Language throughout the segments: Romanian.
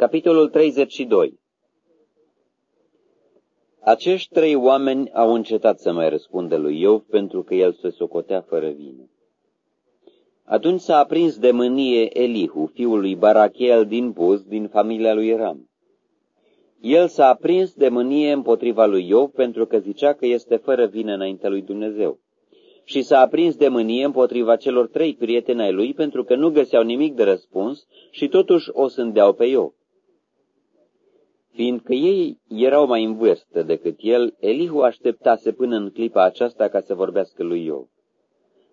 Capitolul 32 Acești trei oameni au încetat să mai răspundă lui Iov pentru că el se socotea fără vină. Atunci s-a aprins de mânie Elihu, fiul lui Barachel din Buz, din familia lui Ram. El s-a aprins de mânie împotriva lui Iov pentru că zicea că este fără vină înaintea lui Dumnezeu. Și s-a aprins de mânie împotriva celor trei prieteni ai lui pentru că nu găseau nimic de răspuns și totuși o sândeau pe Iov. Fiindcă ei erau mai în vârstă decât el, Elihu așteptase până în clipa aceasta ca să vorbească lui Iov.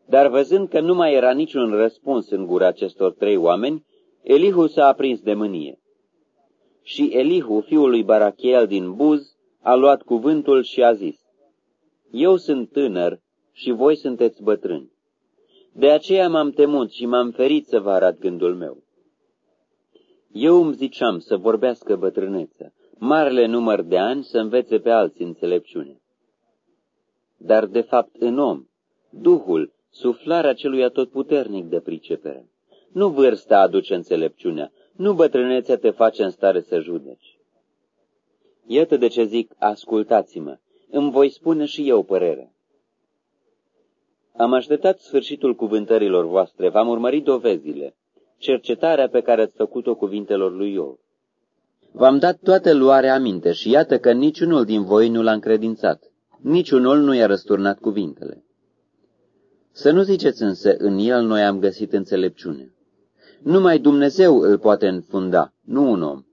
Dar văzând că nu mai era niciun răspuns în gura acestor trei oameni, Elihu s-a aprins de mânie. Și Elihu, fiul lui Barachiel din Buz, a luat cuvântul și a zis, Eu sunt tânăr și voi sunteți bătrâni. De aceea m-am temut și m-am ferit să vă arăt gândul meu. Eu îmi ziceam să vorbească bătrânețea, marele număr de ani să învețe pe alții înțelepciune. Dar, de fapt, în om, Duhul, suflarea celui atotputernic de pricepere. Nu vârsta aduce înțelepciunea, nu bătrânețea te face în stare să judeci. Iată de ce zic, ascultați-mă, îmi voi spune și eu părerea. Am așteptat sfârșitul cuvântărilor voastre, v-am urmărit dovezile, cercetarea pe care ați făcut-o cuvintelor lui Iov. V-am dat toată luarea aminte și iată că niciunul din voi nu l-a încredințat, niciunul nu i-a răsturnat cuvintele. Să nu ziceți însă, în el noi am găsit înțelepciune. Numai Dumnezeu îl poate înfunda, nu un om.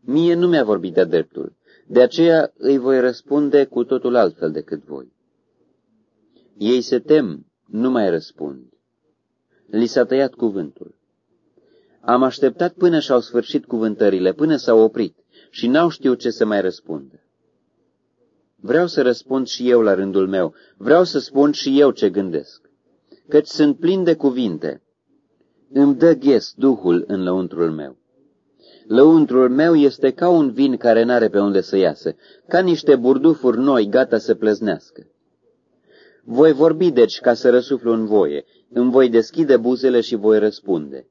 Mie nu mi-a vorbit de dreptul, de aceea îi voi răspunde cu totul altfel decât voi. Ei se tem, nu mai răspund. Li s-a tăiat cuvântul. Am așteptat până și-au sfârșit cuvântările, până s-au oprit și n-au știut ce să mai răspundă. Vreau să răspund și eu la rândul meu, vreau să spun și eu ce gândesc, căci sunt plin de cuvinte. Îmi dă ghes Duhul în lăuntrul meu. Lăuntrul meu este ca un vin care n-are pe unde să iasă, ca niște burdufuri noi gata să pleznească. Voi vorbi deci ca să răsuflu în voie, îmi voi deschide buzele și voi răspunde.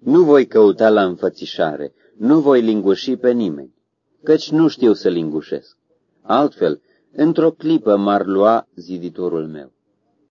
Nu voi căuta la înfățișare, nu voi linguși pe nimeni, căci nu știu să lingușesc. Altfel, într-o clipă m-ar lua ziditorul meu.